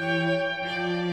Música